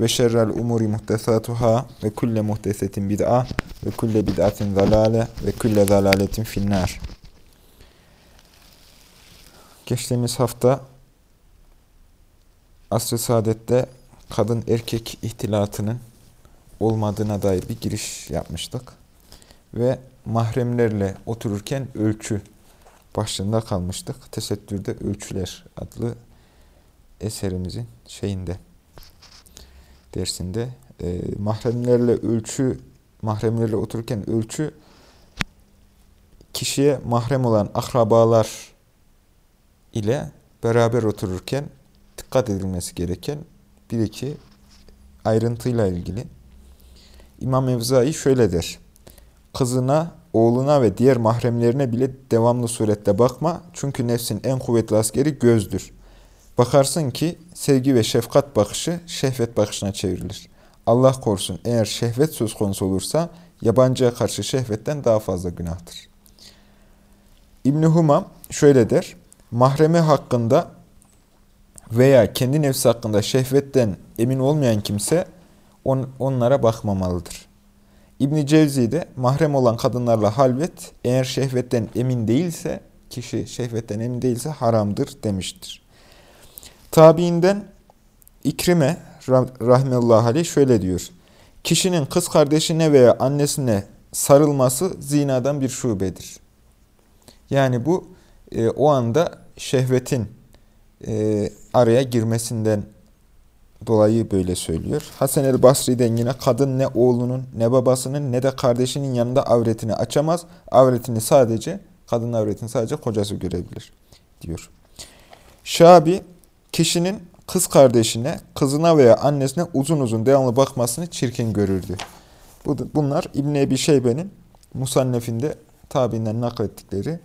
ve şerrel umuri muhtesatuhâ ve kulle muhtesetin bid'a ve kulle bid'atin zalale ve kulle zalaletin finnâr. Geçtiğimiz hafta Asr-ı Saadet'te kadın erkek ihtilatının olmadığına dair bir giriş yapmıştık. Ve mahremlerle otururken ölçü başlığında kalmıştık. Tesettürde Ölçüler adlı eserimizin şeyinde dersinde e, mahremlerle ölçü mahremlerle otururken ölçü kişiye mahrem olan akrabalar ile beraber otururken dikkat edilmesi gereken bir iki ayrıntıyla ilgili. İmam Evzai şöyle der. Kızına, oğluna ve diğer mahremlerine bile devamlı surette bakma. Çünkü nefsin en kuvvetli askeri gözdür. Bakarsın ki sevgi ve şefkat bakışı şehvet bakışına çevrilir. Allah korusun eğer şehvet söz konusu olursa yabancıya karşı şehvetten daha fazla günahtır. İbn Humam şöyle der. Mahremi hakkında veya kendi nefsi hakkında şehvetten emin olmayan kimse on, onlara bakmamalıdır. İbn Cevzi de mahrem olan kadınlarla halvet eğer şehvetten emin değilse kişi şehvetten emin değilse haramdır demiştir. Tabiinden İkrime rahmeullah aleyh şöyle diyor. Kişinin kız kardeşine veya annesine sarılması zinadan bir şubedir. Yani bu e, o anda şehvetin e, araya girmesinden dolayı böyle söylüyor. Hasan el Basri'den yine kadın ne oğlunun ne babasının ne de kardeşinin yanında avretini açamaz. Avretini sadece kadın avretini sadece kocası görebilir diyor. Şabi kişinin kız kardeşine, kızına veya annesine uzun uzun devamlı bakmasını çirkin görürdü. Bunlar İbn Ebi Şeybe'nin Musannef'inde tabiinden naklettikleri,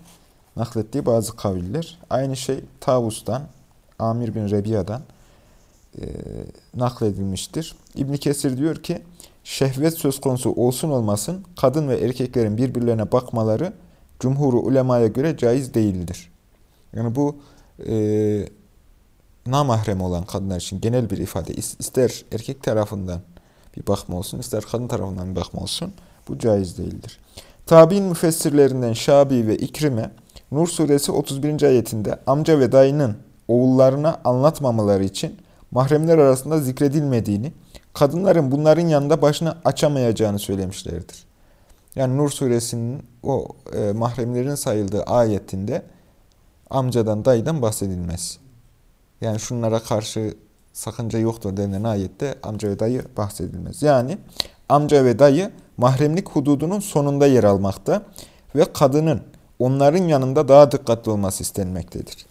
naklettiği bazı kaviller. Aynı şey Tavus'tan, Amir bin Rebiya'dan e, nakledilmiştir. İbn Kesir diyor ki, şehvet söz konusu olsun olmasın, kadın ve erkeklerin birbirlerine bakmaları cumhuru ulemaya göre caiz değildir. Yani bu e, namahrem olan kadınlar için genel bir ifade. İster erkek tarafından bir bakma olsun, ister kadın tarafından bir bakma olsun. Bu caiz değildir. Tabi'in müfessirlerinden Şabi ve İkrime, Nur suresi 31. ayetinde amca ve dayının oğullarına anlatmamaları için mahremler arasında zikredilmediğini, kadınların bunların yanında başını açamayacağını söylemişlerdir. Yani Nur suresinin o e, mahremlerin sayıldığı ayetinde amcadan, dayıdan bahsedilmez. Yani şunlara karşı sakınca yoktur denilen ayette amca ve dayı bahsedilmez. Yani amca ve dayı mahremlik hududunun sonunda yer almakta ve kadının onların yanında daha dikkatli olması istenmektedir.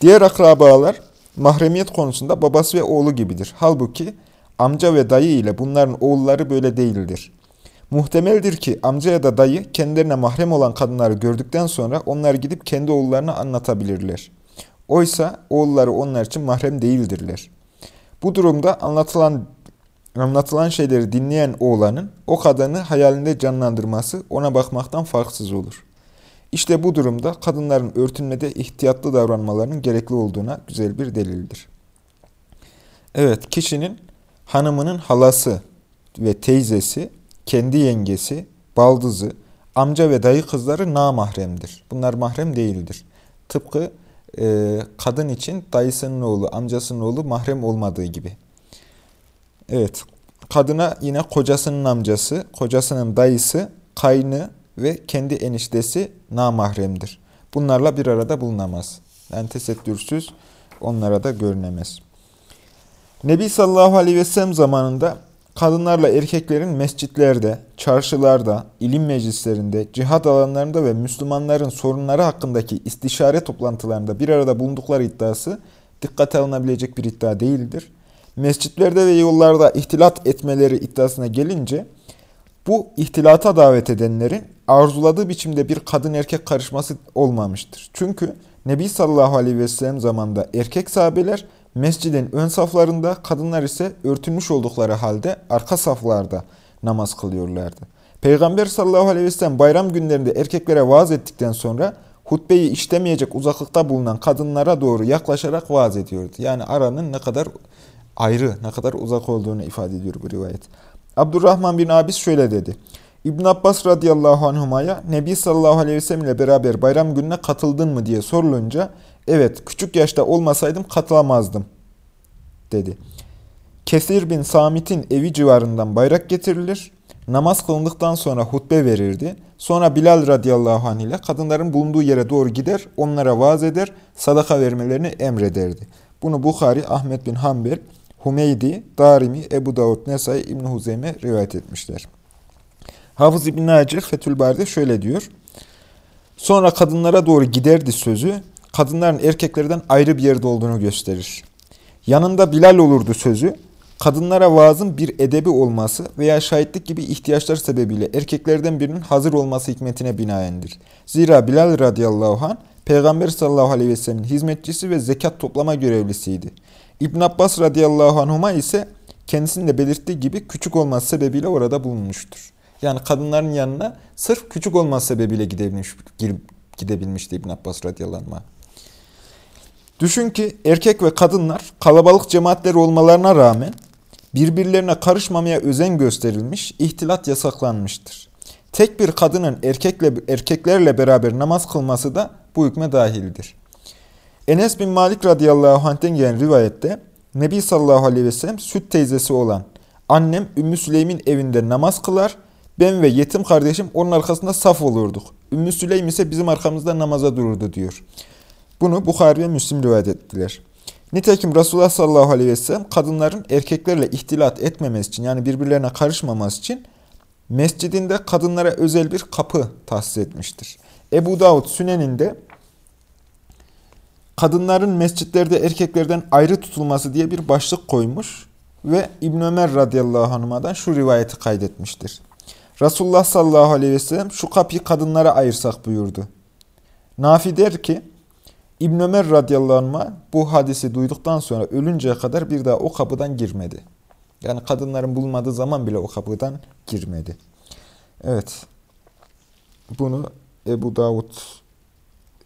Diğer akrabalar mahremiyet konusunda babası ve oğlu gibidir. Halbuki amca ve dayı ile bunların oğulları böyle değildir. Muhtemeldir ki amca ya da dayı kendilerine mahrem olan kadınları gördükten sonra onlar gidip kendi oğullarına anlatabilirler. Oysa oğulları onlar için mahrem değildirler. Bu durumda anlatılan anlatılan şeyleri dinleyen oğlanın o kadını hayalinde canlandırması ona bakmaktan farksız olur. İşte bu durumda kadınların örtünmede ihtiyatlı davranmalarının gerekli olduğuna güzel bir delildir. Evet, kişinin hanımının halası ve teyzesi, kendi yengesi, baldızı, amca ve dayı kızları namahremdir. Bunlar mahrem değildir. Tıpkı e, kadın için dayısının oğlu, amcasının oğlu mahrem olmadığı gibi. Evet, kadına yine kocasının amcası, kocasının dayısı, kaynı ve kendi eniştesi namahremdir. Bunlarla bir arada bulunamaz. Yani tesettürsüz onlara da görünemez. Nebi sallallahu aleyhi ve sellem zamanında kadınlarla erkeklerin mescitlerde, çarşılarda, ilim meclislerinde, cihad alanlarında ve Müslümanların sorunları hakkındaki istişare toplantılarında bir arada bulundukları iddiası dikkate alınabilecek bir iddia değildir. mescitlerde ve yollarda ihtilat etmeleri iddiasına gelince bu ihtilata davet edenlerin arzuladığı biçimde bir kadın erkek karışması olmamıştır. Çünkü Nebi sallallahu aleyhi ve sellem zamanında erkek sahabeler mescidin ön saflarında, kadınlar ise örtülmüş oldukları halde arka saflarda namaz kılıyorlardı. Peygamber sallallahu aleyhi ve sellem bayram günlerinde erkeklere vaaz ettikten sonra hutbeyi işlemeyecek uzaklıkta bulunan kadınlara doğru yaklaşarak vaaz ediyordu. Yani aranın ne kadar ayrı, ne kadar uzak olduğunu ifade ediyor bu rivayet. Abdurrahman bin Abis şöyle dedi. İbn Abbas radıyallahu anhumaya Nebi sallallahu aleyhi ve sellem ile beraber bayram gününe katıldın mı diye sorulunca evet küçük yaşta olmasaydım katılamazdım dedi. Kesir bin Samit'in evi civarından bayrak getirilir. Namaz kılındıktan sonra hutbe verirdi. Sonra Bilal radıyallahu anh ile kadınların bulunduğu yere doğru gider, onlara vaaz eder, sadaka vermelerini emrederdi. Bunu Bukhari, Ahmet bin Hanbel, Humeydi, Darimi, Ebu Davud, Nesai, İbn Huzeyme rivayet etmişler. Hafız İbn Hacer Fethül şöyle diyor. Sonra kadınlara doğru giderdi sözü, kadınların erkeklerden ayrı bir yerde olduğunu gösterir. Yanında Bilal olurdu sözü, kadınlara vaazın bir edebi olması veya şahitlik gibi ihtiyaçlar sebebiyle erkeklerden birinin hazır olması hikmetine binaendir. Zira Bilal radıyallahu anh, Peygamber sallallahu aleyhi ve sellem'in hizmetçisi ve zekat toplama görevlisiydi. İbn Abbas radıyallahu anhuma ise kendisinin de belirttiği gibi küçük olması sebebiyle orada bulunmuştur. Yani kadınların yanına sırf küçük olması sebebiyle gidebilmiş, gidebilmişti İbn Abbas radıyallahu anh. Düşün ki erkek ve kadınlar kalabalık cemaatler olmalarına rağmen birbirlerine karışmamaya özen gösterilmiş, ihtilat yasaklanmıştır. Tek bir kadının erkekle erkeklerle beraber namaz kılması da bu hükme dahildir. Enes bin Malik radıyallahu anh'ten gelen rivayette Nebi sallallahu aleyhi ve sellem süt teyzesi olan annem Ümmü Süleym'in evinde namaz kılar, ben ve yetim kardeşim onun arkasında saf olurduk. Ümmü Süleym ise bizim arkamızda namaza dururdu diyor. Bunu Bukhari ve Müslim rivayet ettiler. Nitekim Resulullah sallallahu aleyhi ve sellem kadınların erkeklerle ihtilat etmemesi için yani birbirlerine karışmaması için mescidinde kadınlara özel bir kapı tahsis etmiştir. Ebu Davud Sünen'inde kadınların mescitlerde erkeklerden ayrı tutulması diye bir başlık koymuş ve İbn Ömer radıyallahu anh'dan şu rivayeti kaydetmiştir. Resulullah sallallahu aleyhi ve sellem şu kapıyı kadınlara ayırsak buyurdu. Nafi der ki, İbn Ömer radıyallahu anh'a bu hadisi duyduktan sonra ölünceye kadar bir daha o kapıdan girmedi. Yani kadınların bulunmadığı zaman bile o kapıdan girmedi. Evet. Bunu Ebu Davud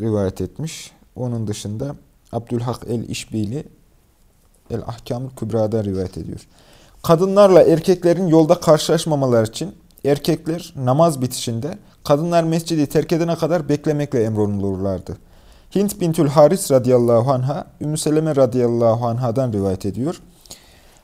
rivayet etmiş. Onun dışında Abdülhak el-İşbili El-Ahkam Kübra'da rivayet ediyor. Kadınlarla erkeklerin yolda karşılaşmamalar için erkekler namaz bitişinde kadınlar mescidi terk edene kadar beklemekle emrolunurlardı. Hint bintül Haris radıyallahu anha, Ümmü Seleme radıyallahu anhadan rivayet ediyor.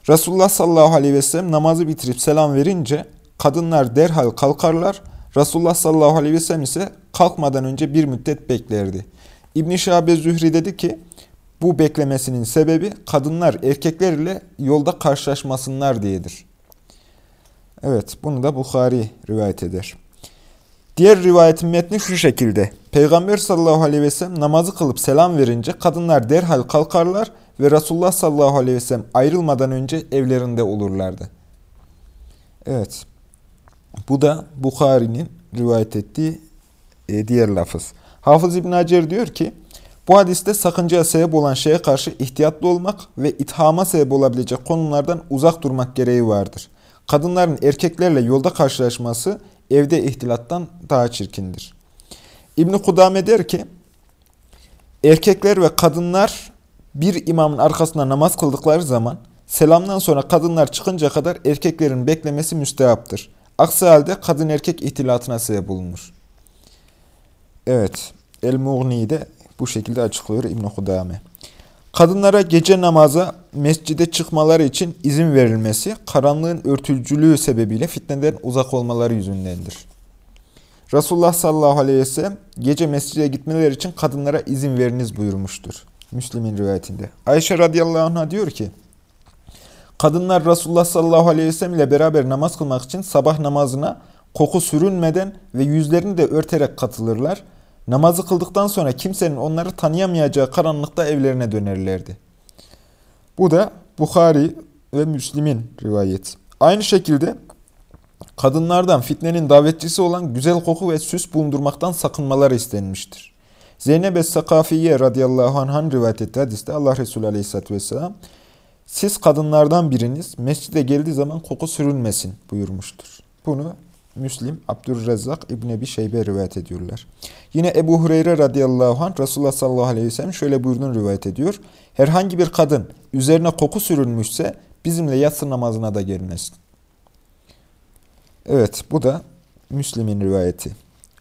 Resulullah sallallahu aleyhi ve sellem namazı bitirip selam verince kadınlar derhal kalkarlar. Resulullah sallallahu aleyhi ve sellem ise kalkmadan önce bir müddet beklerdi. İbn-i Şabe Zühri dedi ki, bu beklemesinin sebebi kadınlar erkekler ile yolda karşılaşmasınlar diyedir. Evet, bunu da Bukhari rivayet eder. Diğer rivayetin metni şu şekilde. Peygamber sallallahu aleyhi ve sellem namazı kılıp selam verince kadınlar derhal kalkarlar ve Resulullah sallallahu aleyhi ve sellem ayrılmadan önce evlerinde olurlardı. Evet. Bu da Bukhari'nin rivayet ettiği e, diğer lafız. Hafız İbn Hacer diyor ki, bu hadiste sakıncaya sebep olan şeye karşı ihtiyatlı olmak ve ithama sebep olabilecek konulardan uzak durmak gereği vardır. Kadınların erkeklerle yolda karşılaşması evde ihtilattan daha çirkindir. İbn-i Kudame der ki, erkekler ve kadınlar bir imamın arkasında namaz kıldıkları zaman selamdan sonra kadınlar çıkınca kadar erkeklerin beklemesi müstehaptır. Aksi halde kadın erkek ihtilatına sebep bulunur. Evet, El-Mughni'de bu şekilde açıklıyor İbn-i Kudame. Kadınlara gece namaza mescide çıkmaları için izin verilmesi, karanlığın örtülcülüğü sebebiyle fitneden uzak olmaları yüzündendir. Resulullah sallallahu aleyhi ve sellem gece mescide gitmeleri için kadınlara izin veriniz buyurmuştur. Müslim'in rivayetinde. Ayşe radıyallahu anh'a diyor ki, Kadınlar Resulullah sallallahu aleyhi ve sellem ile beraber namaz kılmak için sabah namazına koku sürünmeden ve yüzlerini de örterek katılırlar. Namazı kıldıktan sonra kimsenin onları tanıyamayacağı karanlıkta evlerine dönerlerdi. Bu da Bukhari ve Müslim'in rivayeti. Aynı şekilde kadınlardan fitnenin davetçisi olan güzel koku ve süs bulundurmaktan sakınmaları istenmiştir. Zeynep Es-Sakafiye radıyallahu anh'ın rivayet ettiği hadiste Allah Resulü aleyhisselatü vesselam siz kadınlardan biriniz mescide geldiği zaman koku sürülmesin buyurmuştur. Bunu Müslim, Abdurrezzak, İbn Ebi Şeybe rivayet ediyorlar. Yine Ebu Hureyre radıyallahu anh Resulullah sallallahu aleyhi ve sellem şöyle buyurduğunu rivayet ediyor. Herhangi bir kadın üzerine koku sürülmüşse bizimle yatsı namazına da gelmesin. Evet bu da Müslim'in rivayeti.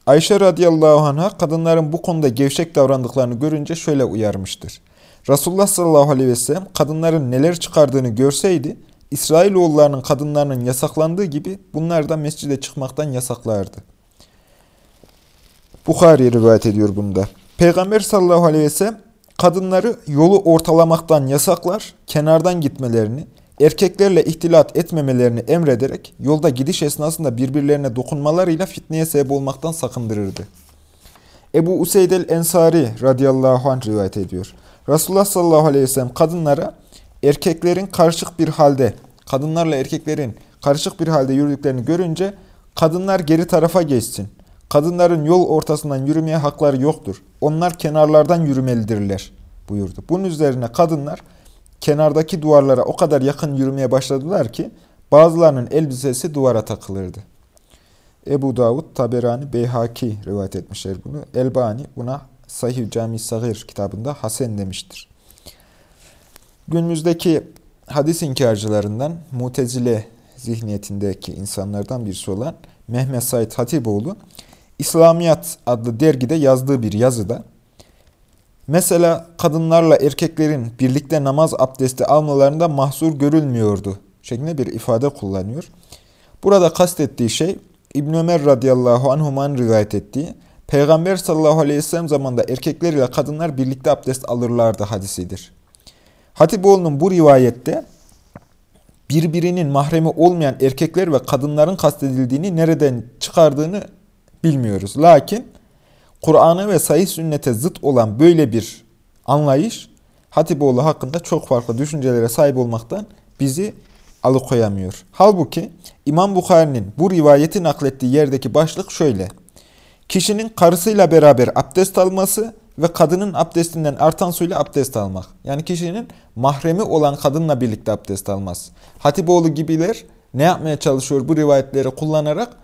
Ayşe radıyallahu anh'a kadınların bu konuda gevşek davrandıklarını görünce şöyle uyarmıştır. Resulullah sallallahu aleyhi ve sellem kadınların neler çıkardığını görseydi İsrailoğullarının kadınlarının yasaklandığı gibi bunlar da mescide çıkmaktan yasaklardı. Bukhari rivayet ediyor bunda. Peygamber sallallahu aleyhi ve sellem kadınları yolu ortalamaktan yasaklar, kenardan gitmelerini, erkeklerle ihtilat etmemelerini emrederek yolda gidiş esnasında birbirlerine dokunmalarıyla fitneye sebep olmaktan sakındırırdı. Ebu Useyd el-Ensari radıyallahu anh rivayet ediyor. Resulullah sallallahu aleyhi ve sellem kadınlara erkeklerin karışık bir halde, kadınlarla erkeklerin karışık bir halde yürüdüklerini görünce kadınlar geri tarafa geçsin. Kadınların yol ortasından yürümeye hakları yoktur. Onlar kenarlardan yürümelidirler buyurdu. Bunun üzerine kadınlar kenardaki duvarlara o kadar yakın yürümeye başladılar ki bazılarının elbisesi duvara takılırdı. Ebu Davud, Taberani, Beyhaki rivayet etmişler bunu. Elbani buna Sahih Cami Sagir kitabında Hasen demiştir. Günümüzdeki hadis inkarcılarından Mutezile zihniyetindeki insanlardan birisi olan Mehmet Said Hatipoğlu İslamiyat adlı dergide yazdığı bir yazıda mesela kadınlarla erkeklerin birlikte namaz abdesti almalarında mahsur görülmüyordu şeklinde bir ifade kullanıyor. Burada kastettiği şey İbn Ömer radıyallahu anhuman rivayet ettiği Peygamber sallallahu aleyhi ve sellem zamanında erkekler ile kadınlar birlikte abdest alırlardı hadisidir. Hatipoğlu'nun bu rivayette birbirinin mahremi olmayan erkekler ve kadınların kastedildiğini nereden çıkardığını bilmiyoruz. Lakin Kur'an'a ve sahih sünnete zıt olan böyle bir anlayış Hatipoğlu hakkında çok farklı düşüncelere sahip olmaktan bizi alıkoyamıyor. Halbuki İmam Bukhari'nin bu rivayeti naklettiği yerdeki başlık şöyle. Kişinin karısıyla beraber abdest alması ve kadının abdestinden artan suyla abdest almak. Yani kişinin mahremi olan kadınla birlikte abdest almaz. Hatipoğlu gibiler ne yapmaya çalışıyor bu rivayetleri kullanarak?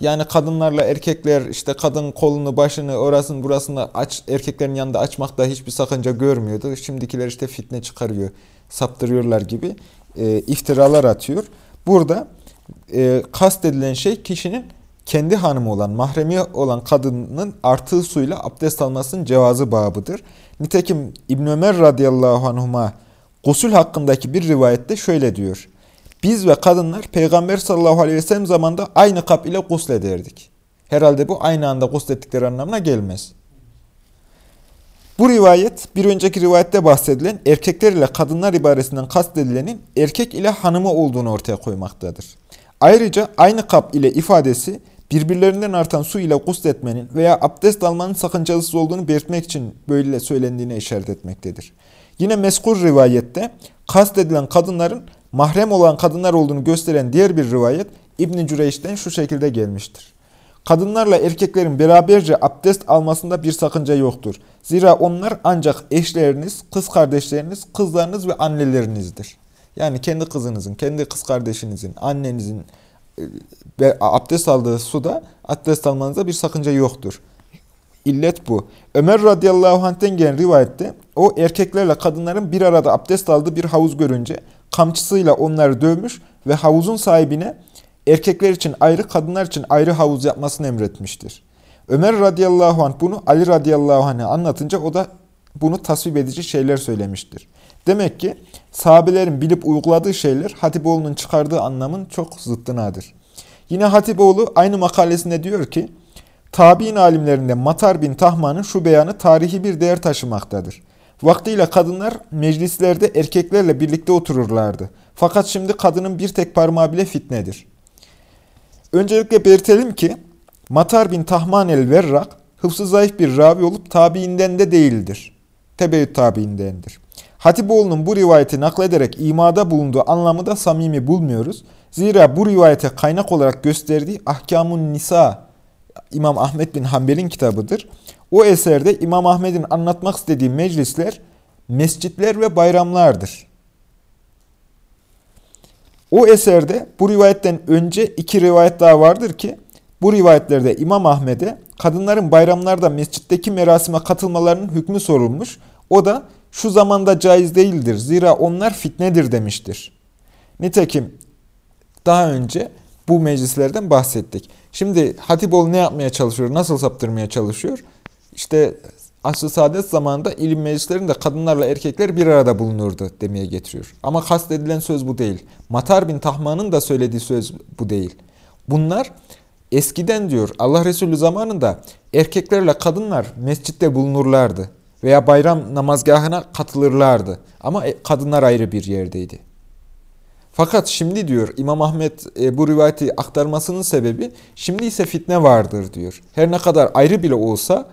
Yani kadınlarla erkekler işte kadın kolunu, başını, orasını, burasını aç, erkeklerin yanında açmakta hiçbir sakınca görmüyordu. Şimdikiler işte fitne çıkarıyor, saptırıyorlar gibi e, iftiralar atıyor. Burada e, kastedilen şey kişinin kendi hanımı olan, mahremi olan kadının artığı suyla abdest almasının cevazı babıdır. Nitekim İbn Ömer radıyallahu anhuma gusül hakkındaki bir rivayette şöyle diyor. Biz ve kadınlar Peygamber sallallahu aleyhi ve sellem zamanında aynı kap ile guslederdik. Herhalde bu aynı anda guslettikleri anlamına gelmez. Bu rivayet bir önceki rivayette bahsedilen erkekler ile kadınlar ibaresinden kastedilenin erkek ile hanımı olduğunu ortaya koymaktadır. Ayrıca aynı kap ile ifadesi birbirlerinden artan su ile gusletmenin veya abdest almanın sakıncasız olduğunu belirtmek için böyle söylendiğine işaret etmektedir. Yine meskur rivayette kastedilen kadınların mahrem olan kadınlar olduğunu gösteren diğer bir rivayet İbn-i Cüreyş'ten şu şekilde gelmiştir. Kadınlarla erkeklerin beraberce abdest almasında bir sakınca yoktur. Zira onlar ancak eşleriniz, kız kardeşleriniz, kızlarınız ve annelerinizdir. Yani kendi kızınızın, kendi kız kardeşinizin, annenizin, ve abdest aldığı suda abdest almanızda bir sakınca yoktur. İllet bu. Ömer radıyallahu anh'ten gelen rivayette o erkeklerle kadınların bir arada abdest aldığı bir havuz görünce kamçısıyla onları dövmüş ve havuzun sahibine erkekler için ayrı kadınlar için ayrı havuz yapmasını emretmiştir. Ömer radıyallahu anh bunu Ali radıyallahu anh'a anlatınca o da bunu tasvip edici şeyler söylemiştir. Demek ki sahabelerin bilip uyguladığı şeyler Hatipoğlu'nun çıkardığı anlamın çok zıttınadır. Yine Hatipoğlu aynı makalesinde diyor ki, Tabi'in alimlerinde Matar bin Tahman'ın şu beyanı tarihi bir değer taşımaktadır. Vaktiyle kadınlar meclislerde erkeklerle birlikte otururlardı. Fakat şimdi kadının bir tek parmağı bile fitnedir. Öncelikle belirtelim ki Matar bin Tahman el-Verrak hıfzı zayıf bir ravi olup tabiinden de değildir. Tebeyyüt tabiindendir. Hatipoğlu'nun bu rivayeti naklederek imada bulunduğu anlamı da samimi bulmuyoruz. Zira bu rivayete kaynak olarak gösterdiği Ahkamun Nisa İmam Ahmet bin Hanbel'in kitabıdır. O eserde İmam Ahmet'in anlatmak istediği meclisler, mescitler ve bayramlardır. O eserde bu rivayetten önce iki rivayet daha vardır ki, bu rivayetlerde İmam Ahmet'e kadınların bayramlarda mescitteki merasime katılmalarının hükmü sorulmuş. O da şu zamanda caiz değildir. Zira onlar fitnedir demiştir. Nitekim daha önce bu meclislerden bahsettik. Şimdi Hatipoğlu ne yapmaya çalışıyor, nasıl saptırmaya çalışıyor? İşte asr-ı saadet zamanında ilim meclislerinde kadınlarla erkekler bir arada bulunurdu demeye getiriyor. Ama kastedilen söz bu değil. Matar bin Tahman'ın da söylediği söz bu değil. Bunlar eskiden diyor Allah Resulü zamanında erkeklerle kadınlar mescitte bulunurlardı. Veya bayram namazgahına katılırlardı. Ama e, kadınlar ayrı bir yerdeydi. Fakat şimdi diyor İmam Ahmet e, bu rivayeti aktarmasının sebebi şimdi ise fitne vardır diyor. Her ne kadar ayrı bile olsa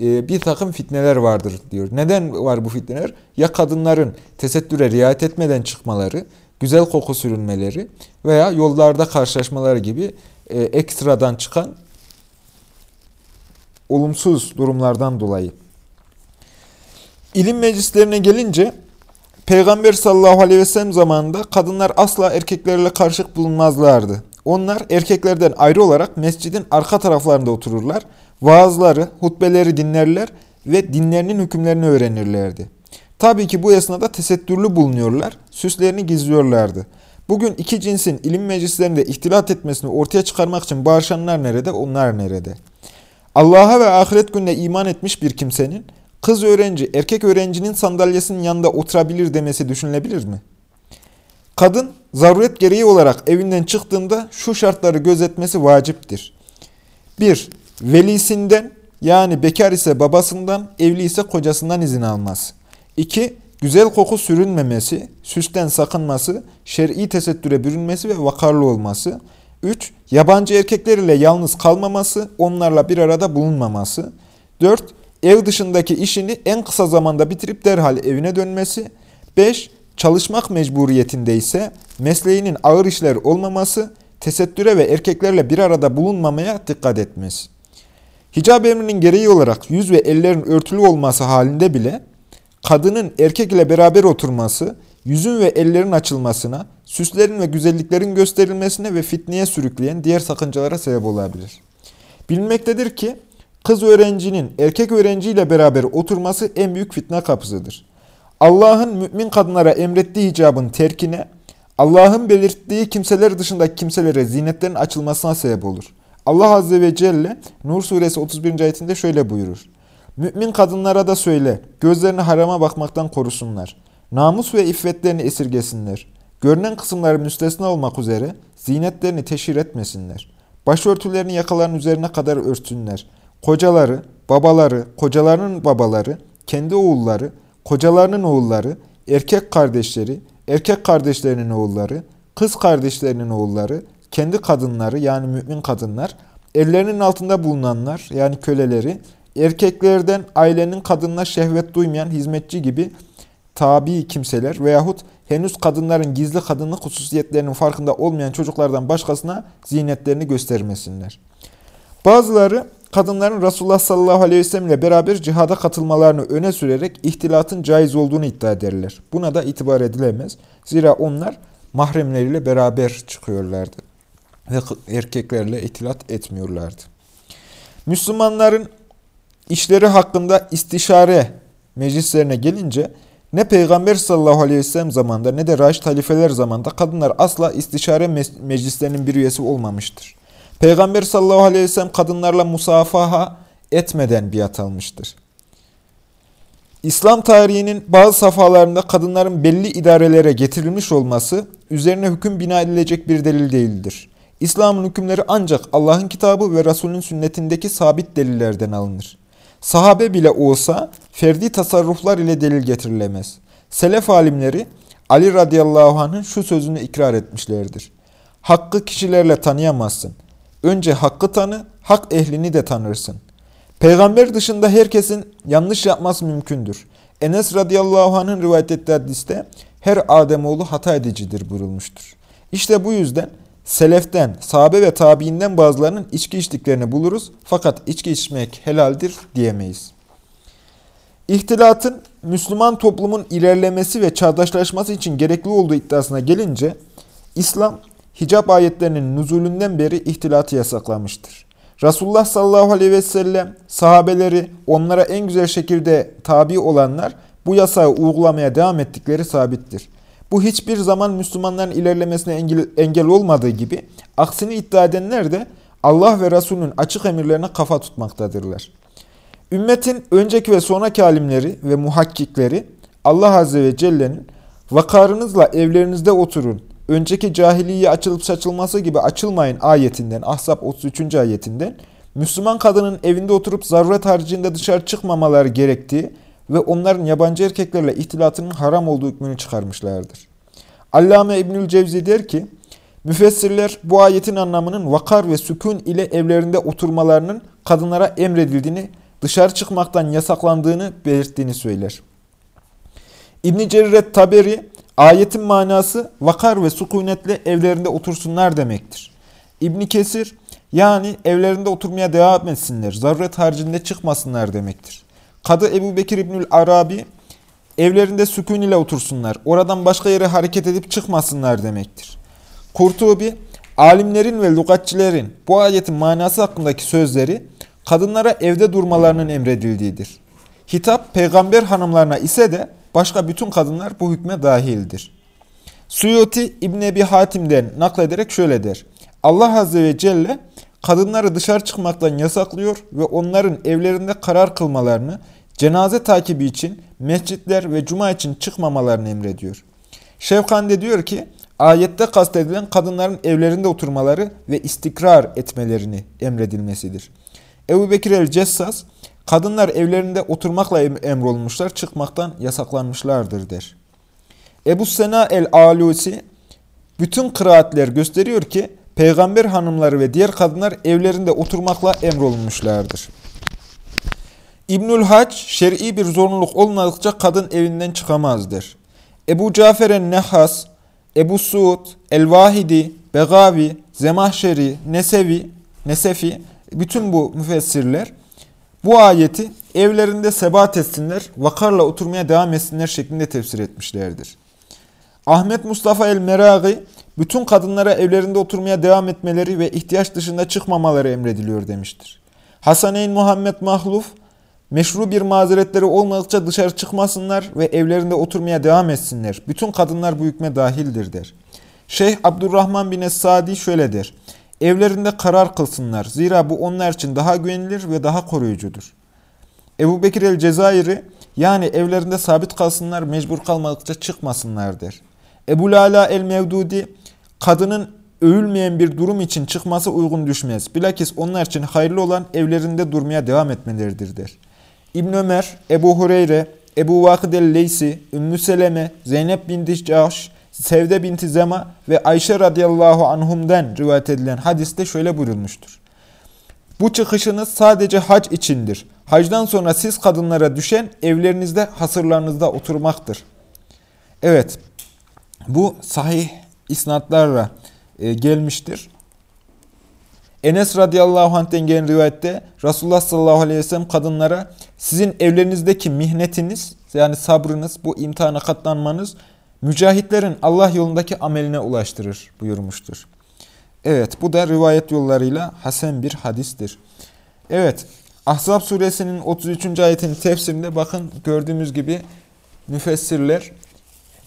e, bir takım fitneler vardır diyor. Neden var bu fitneler? Ya kadınların tesettüre riayet etmeden çıkmaları, güzel koku sürünmeleri veya yollarda karşılaşmaları gibi e, ekstradan çıkan olumsuz durumlardan dolayı. İlim meclislerine gelince Peygamber sallallahu aleyhi ve sellem zamanında kadınlar asla erkeklerle karışık bulunmazlardı. Onlar erkeklerden ayrı olarak mescidin arka taraflarında otururlar. Vaazları, hutbeleri dinlerler ve dinlerinin hükümlerini öğrenirlerdi. Tabii ki bu esnada tesettürlü bulunuyorlar, süslerini gizliyorlardı. Bugün iki cinsin ilim meclislerinde ihtilat etmesini ortaya çıkarmak için bağırışanlar nerede, onlar nerede? Allah'a ve ahiret gününe iman etmiş bir kimsenin kız öğrenci erkek öğrencinin sandalyesinin yanında oturabilir demesi düşünülebilir mi? Kadın zaruret gereği olarak evinden çıktığında şu şartları gözetmesi vaciptir. 1. Velisinden yani bekar ise babasından, evli ise kocasından izin almaz. 2. Güzel koku sürünmemesi, süsten sakınması, şer'i tesettüre bürünmesi ve vakarlı olması. 3. Yabancı erkekler ile yalnız kalmaması, onlarla bir arada bulunmaması. 4 ev dışındaki işini en kısa zamanda bitirip derhal evine dönmesi. 5. Çalışmak mecburiyetinde ise mesleğinin ağır işler olmaması, tesettüre ve erkeklerle bir arada bulunmamaya dikkat etmesi. Hicab emrinin gereği olarak yüz ve ellerin örtülü olması halinde bile kadının erkek ile beraber oturması, yüzün ve ellerin açılmasına, süslerin ve güzelliklerin gösterilmesine ve fitneye sürükleyen diğer sakıncalara sebep olabilir. Bilinmektedir ki kız öğrencinin erkek öğrenciyle beraber oturması en büyük fitne kapısıdır. Allah'ın mümin kadınlara emrettiği hicabın terkine, Allah'ın belirttiği kimseler dışındaki kimselere zinetlerin açılmasına sebep olur. Allah Azze ve Celle Nur suresi 31. ayetinde şöyle buyurur. Mümin kadınlara da söyle, gözlerini harama bakmaktan korusunlar. Namus ve iffetlerini esirgesinler. Görünen kısımları müstesna olmak üzere zinetlerini teşhir etmesinler. Başörtülerini yakaların üzerine kadar örtsünler. Kocaları, babaları, kocalarının babaları, kendi oğulları, kocalarının oğulları, erkek kardeşleri, erkek kardeşlerinin oğulları, kız kardeşlerinin oğulları, kendi kadınları yani mümin kadınlar, ellerinin altında bulunanlar yani köleleri, erkeklerden ailenin kadınla şehvet duymayan hizmetçi gibi tabi kimseler veyahut henüz kadınların gizli kadınlık hususiyetlerinin farkında olmayan çocuklardan başkasına zinetlerini göstermesinler. Bazıları kadınların Resulullah sallallahu aleyhi ve sellem ile beraber cihada katılmalarını öne sürerek ihtilatın caiz olduğunu iddia ederler. Buna da itibar edilemez. Zira onlar mahremleriyle beraber çıkıyorlardı ve erkeklerle ihtilat etmiyorlardı. Müslümanların işleri hakkında istişare meclislerine gelince ne Peygamber sallallahu aleyhi ve sellem zamanında ne de Raşid halifeler zamanında kadınlar asla istişare meclislerinin bir üyesi olmamıştır. Peygamber sallallahu aleyhi ve sellem kadınlarla musafaha etmeden biat almıştır. İslam tarihinin bazı safhalarında kadınların belli idarelere getirilmiş olması üzerine hüküm bina edilecek bir delil değildir. İslam'ın hükümleri ancak Allah'ın kitabı ve Resulünün sünnetindeki sabit delillerden alınır. Sahabe bile olsa ferdi tasarruflar ile delil getirilemez. Selef alimleri Ali radıyallahu anh'ın şu sözünü ikrar etmişlerdir. Hakkı kişilerle tanıyamazsın. Önce hakkı tanı, hak ehlini de tanırsın. Peygamber dışında herkesin yanlış yapması mümkündür. Enes radıyallahu anh'ın rivayet ettiği hadiste her Ademoğlu hata edicidir buyurulmuştur. İşte bu yüzden seleften, sahabe ve tabiinden bazılarının içki içtiklerini buluruz fakat içki içmek helaldir diyemeyiz. İhtilatın Müslüman toplumun ilerlemesi ve çağdaşlaşması için gerekli olduğu iddiasına gelince İslam hicap ayetlerinin nüzulünden beri ihtilatı yasaklamıştır. Resulullah sallallahu aleyhi ve sellem sahabeleri onlara en güzel şekilde tabi olanlar bu yasağı uygulamaya devam ettikleri sabittir. Bu hiçbir zaman Müslümanların ilerlemesine engel, engel olmadığı gibi aksini iddia edenler de Allah ve Resulünün açık emirlerine kafa tutmaktadırlar. Ümmetin önceki ve sonraki alimleri ve muhakkikleri Allah Azze ve Celle'nin vakarınızla evlerinizde oturun, önceki cahiliye açılıp saçılması gibi açılmayın ayetinden, Ahzab 33. ayetinden, Müslüman kadının evinde oturup zaruret haricinde dışarı çıkmamaları gerektiği ve onların yabancı erkeklerle ihtilatının haram olduğu hükmünü çıkarmışlardır. Allame İbnül Cevzi der ki, Müfessirler bu ayetin anlamının vakar ve sükun ile evlerinde oturmalarının kadınlara emredildiğini, dışarı çıkmaktan yasaklandığını belirttiğini söyler. İbn-i Cerirret Taberi, ayetin manası vakar ve sükunetle evlerinde otursunlar demektir. İbn Kesir, yani evlerinde oturmaya devam etsinler, zaruret haricinde çıkmasınlar demektir. Kadı Ebu Bekir İbnül Arabi, evlerinde sükun ile otursunlar, oradan başka yere hareket edip çıkmasınlar demektir. Kurtubi, alimlerin ve lügatçilerin bu ayetin manası hakkındaki sözleri, kadınlara evde durmalarının emredildiğidir. Hitap peygamber hanımlarına ise de başka bütün kadınlar bu hükme dahildir. Suyuti İbn Ebi Hatim'den naklederek şöyle der. Allah Azze ve Celle kadınları dışarı çıkmaktan yasaklıyor ve onların evlerinde karar kılmalarını, cenaze takibi için mescitler ve cuma için çıkmamalarını emrediyor. Şevkande diyor ki, ayette kastedilen kadınların evlerinde oturmaları ve istikrar etmelerini emredilmesidir. Ebu Bekir el-Cessas, kadınlar evlerinde oturmakla emrolmuşlar, çıkmaktan yasaklanmışlardır der. Ebu Sena el-Alusi, bütün kıraatler gösteriyor ki, peygamber hanımları ve diğer kadınlar evlerinde oturmakla emrolunmuşlardır. İbnül Hac, şer'i bir zorunluluk olmadıkça kadın evinden çıkamazdır. Ebu Cafer el-Nehas, Ebu Suud, El-Vahidi, Begavi, Zemahşeri, Nesevi, Nesefi, bütün bu müfessirler bu ayeti evlerinde sebat etsinler, vakarla oturmaya devam etsinler şeklinde tefsir etmişlerdir. Ahmet Mustafa el-Meragi, bütün kadınlara evlerinde oturmaya devam etmeleri ve ihtiyaç dışında çıkmamaları emrediliyor demiştir. Hasaneyn Muhammed Mahluf, meşru bir mazeretleri olmadıkça dışarı çıkmasınlar ve evlerinde oturmaya devam etsinler. Bütün kadınlar bu hükme dahildir der. Şeyh Abdurrahman bin Es-Sadi şöyle der. Evlerinde karar kılsınlar. Zira bu onlar için daha güvenilir ve daha koruyucudur. Ebu Bekir el-Cezayir'i yani evlerinde sabit kalsınlar, mecbur kalmadıkça çıkmasınlar der. Ebu Lala el-Mevdudi kadının övülmeyen bir durum için çıkması uygun düşmez. Bilakis onlar için hayırlı olan evlerinde durmaya devam etmeleridir der. İbn Ömer, Ebu Hureyre, Ebu Vakid el-Leysi, Ümmü Seleme, Zeynep binti Cahş, Sevde binti Zema ve Ayşe radıyallahu anhum'den rivayet edilen hadiste şöyle buyurulmuştur. Bu çıkışınız sadece hac içindir. Hacdan sonra siz kadınlara düşen evlerinizde, hasırlarınızda oturmaktır. Evet, bu sahih isnatlarla e, gelmiştir. Enes radıyallahu anh'ten gelen rivayette Resulullah sallallahu aleyhi ve sellem kadınlara sizin evlerinizdeki mihnetiniz yani sabrınız, bu imtihana katlanmanız mücahitlerin Allah yolundaki ameline ulaştırır buyurmuştur. Evet bu da rivayet yollarıyla hasen bir hadistir. Evet Ahzab suresinin 33. ayetinin tefsirinde bakın gördüğümüz gibi müfessirler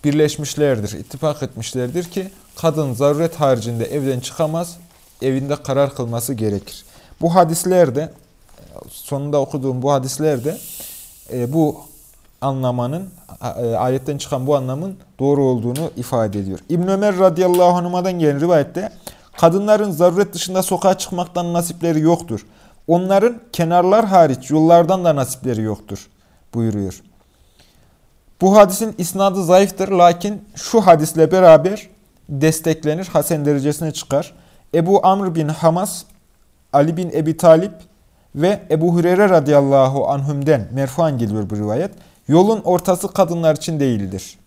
birleşmişlerdir, ittifak etmişlerdir ki kadın zaruret haricinde evden çıkamaz, evinde karar kılması gerekir. Bu hadislerde, sonunda okuduğum bu hadislerde e, bu anlamanın, e, ayetten çıkan bu anlamın doğru olduğunu ifade ediyor. İbn Ömer radıyallahu anh'dan gelen rivayette, kadınların zaruret dışında sokağa çıkmaktan nasipleri yoktur. Onların kenarlar hariç yollardan da nasipleri yoktur buyuruyor. Bu hadisin isnadı zayıftır lakin şu hadisle beraber desteklenir, hasen derecesine çıkar. Ebu Amr bin Hamas, Ali bin Ebi Talip ve Ebu Hureyre radıyallahu anhümden merfuan geliyor bu rivayet. Yolun ortası kadınlar için değildir.